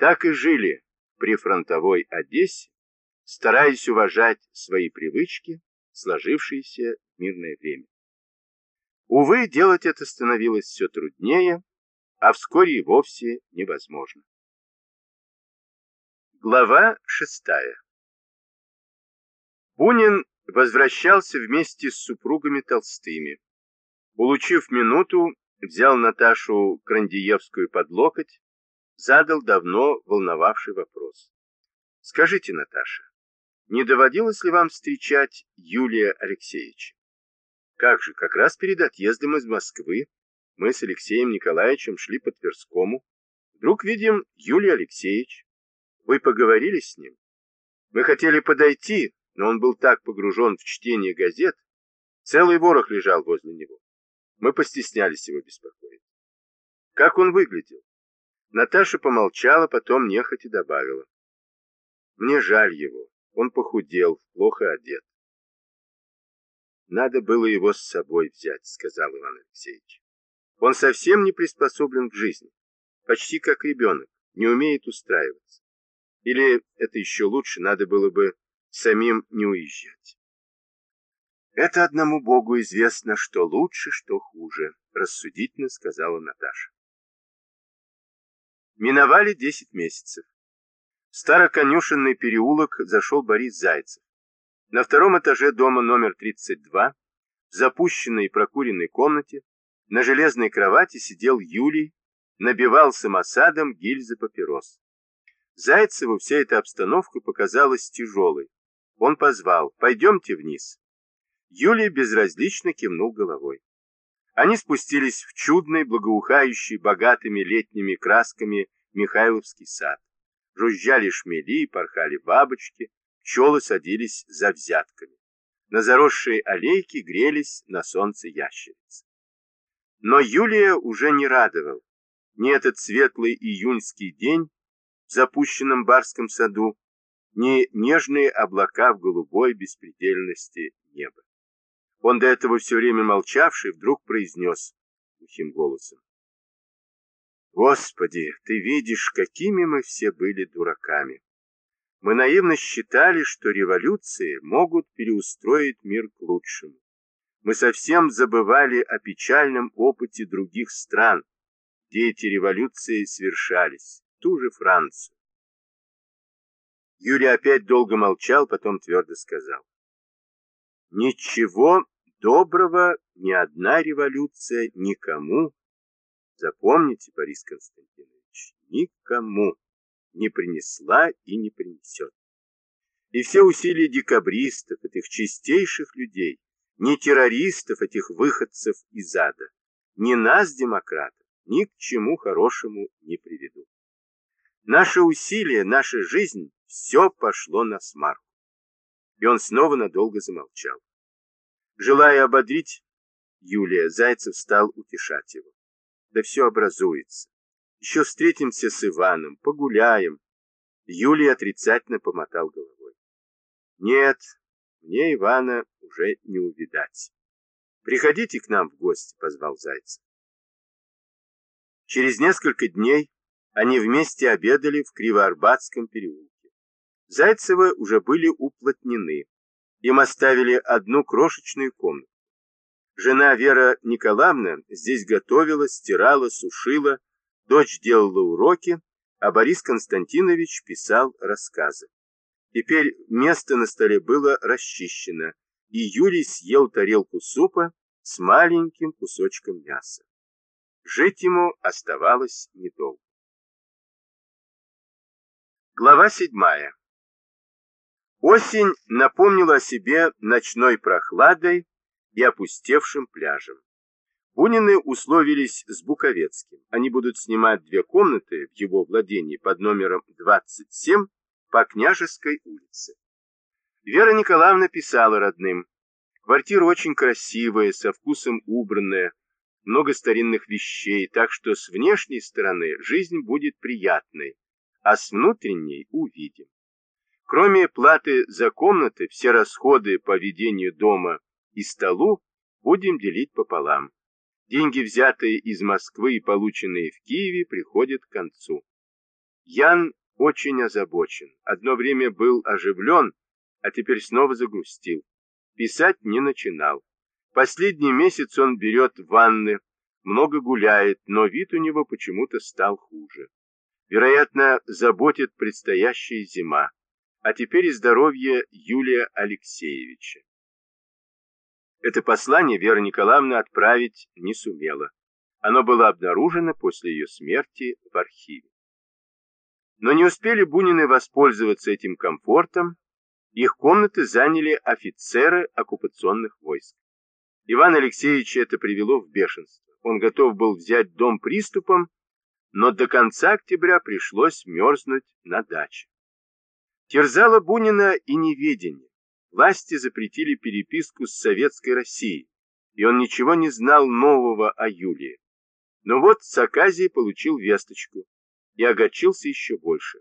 Так и жили при фронтовой Одессе, стараясь уважать свои привычки, сложившиеся в мирное время. Увы, делать это становилось все труднее, а вскоре и вовсе невозможно. Глава шестая Бунин возвращался вместе с супругами Толстыми. Улучив минуту, взял Наташу Крандиевскую под локоть, задал давно волновавший вопрос. «Скажите, Наташа, не доводилось ли вам встречать Юлия Алексеевича?» «Как же, как раз перед отъездом из Москвы мы с Алексеем Николаевичем шли по Тверскому. Вдруг видим Юлий Алексеевич. Вы поговорили с ним? Мы хотели подойти, но он был так погружен в чтение газет, целый ворох лежал возле него. Мы постеснялись его беспокоить. Как он выглядел? Наташа помолчала, потом нехотя добавила. Мне жаль его. Он похудел, плохо одет. Надо было его с собой взять, сказал Иван Алексеевич. Он совсем не приспособлен к жизни. Почти как ребенок, не умеет устраиваться. Или, это еще лучше, надо было бы самим не уезжать. Это одному Богу известно, что лучше, что хуже, рассудительно сказала Наташа. Миновали десять месяцев. В староконюшенный переулок зашел Борис Зайцев. На втором этаже дома номер 32, в запущенной и прокуренной комнате, на железной кровати сидел Юлий, набивал самосадом гильзы папирос. Зайцеву вся эта обстановка показалась тяжелой. Он позвал «Пойдемте вниз». Юлий безразлично кивнул головой. Они спустились в чудный, благоухающий богатыми летними красками Михайловский сад. Жужжали шмели, порхали бабочки, пчелы садились за взятками. На заросшей аллейке грелись на солнце ящерицы. Но Юлия уже не радовал. Ни этот светлый июньский день в запущенном барском саду, ни нежные облака в голубой беспредельности неба. Он до этого все время молчавший вдруг произнес глухим голосом. Господи, ты видишь, какими мы все были дураками. Мы наивно считали, что революции могут переустроить мир к лучшему. Мы совсем забывали о печальном опыте других стран, где эти революции совершались, ту же Францию. Юрий опять долго молчал, потом твердо сказал. Ничего доброго ни одна революция никому, запомните, Борис Константинович, никому не принесла и не принесет. И все усилия декабристов, этих чистейших людей, не террористов, этих выходцев из ада, ни нас, демократов, ни к чему хорошему не приведут. Наши усилия, наша жизнь, все пошло на смарку. И он снова надолго замолчал. Желая ободрить Юлия, Зайцев стал утешать его. Да все образуется. Еще встретимся с Иваном, погуляем. Юлий отрицательно помотал головой. Нет, мне Ивана уже не увидать. Приходите к нам в гости, позвал Зайцев. Через несколько дней они вместе обедали в Кривоарбатском переулке. Зайцевы уже были уплотнены. Им оставили одну крошечную комнату. Жена Вера Николаевна здесь готовила, стирала, сушила, дочь делала уроки, а Борис Константинович писал рассказы. Теперь место на столе было расчищено, и Юрий съел тарелку супа с маленьким кусочком мяса. Жить ему оставалось недолго. Глава седьмая. Осень напомнила о себе ночной прохладой и опустевшим пляжем. Бунины условились с Буковецким. Они будут снимать две комнаты в его владении под номером 27 по Княжеской улице. Вера Николаевна писала родным. Квартира очень красивая, со вкусом убранная, много старинных вещей, так что с внешней стороны жизнь будет приятной, а с внутренней увидим. Кроме платы за комнаты, все расходы по ведению дома и столу будем делить пополам. Деньги, взятые из Москвы и полученные в Киеве, приходят к концу. Ян очень озабочен. Одно время был оживлен, а теперь снова загрустил. Писать не начинал. Последний месяц он берет ванны, много гуляет, но вид у него почему-то стал хуже. Вероятно, заботит предстоящая зима, а теперь и здоровье Юлия Алексеевича. Это послание Вера Николаевна отправить не сумела. Оно было обнаружено после ее смерти в архиве. Но не успели Бунины воспользоваться этим комфортом, их комнаты заняли офицеры оккупационных войск. Иван Алексеевич это привело в бешенство. Он готов был взять дом приступом, но до конца октября пришлось мерзнуть на даче. Терзало Бунина и неведение. Власти запретили переписку с Советской Россией, и он ничего не знал нового о Юлии. Но вот с Аказии получил весточку и огорчился еще больше.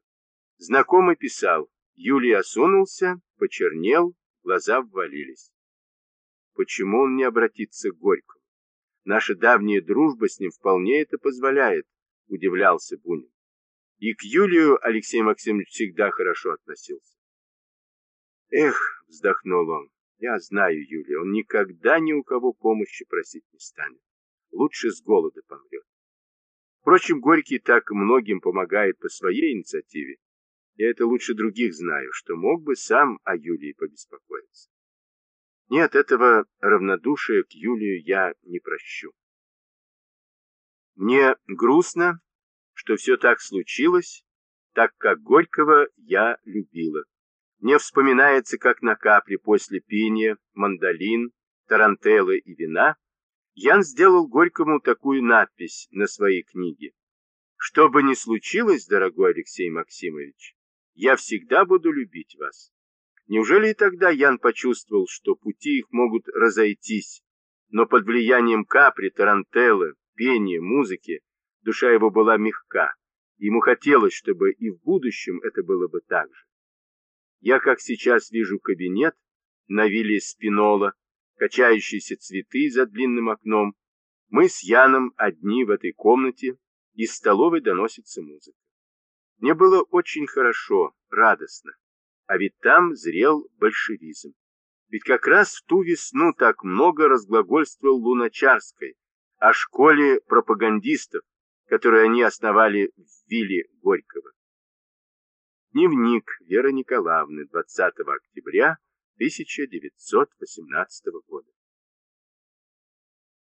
Знакомый писал, Юлий осунулся, почернел, глаза ввалились. Почему он не обратится к Горькому? Наша давняя дружба с ним вполне это позволяет, удивлялся Бунин. И к Юлию Алексей Максимович всегда хорошо относился. Эх, вздохнул он, я знаю Юлия, он никогда ни у кого помощи просить не станет. Лучше с голода помрет. Впрочем, Горький так многим помогает по своей инициативе. Я это лучше других знаю, что мог бы сам о Юлии побеспокоиться. Нет, этого равнодушия к Юлию я не прощу. Мне грустно, что все так случилось, так как Горького я любила. Мне вспоминается, как на капле после пения, мандолин, тарантеллы и вина Ян сделал Горькому такую надпись на своей книге. «Что бы ни случилось, дорогой Алексей Максимович, я всегда буду любить вас». Неужели и тогда Ян почувствовал, что пути их могут разойтись, но под влиянием капри, тарантеллы, пения, музыки душа его была мягка, ему хотелось, чтобы и в будущем это было бы так же. Я, как сейчас вижу кабинет на вилле Спинола, качающиеся цветы за длинным окном. Мы с Яном одни в этой комнате, из столовой доносится музыка. Мне было очень хорошо, радостно, а ведь там зрел большевизм. Ведь как раз в ту весну так много разглагольствовал Луначарской о школе пропагандистов, которую они основали в вилле Горького. Дневник Веры Николаевны 20 октября 1918 года.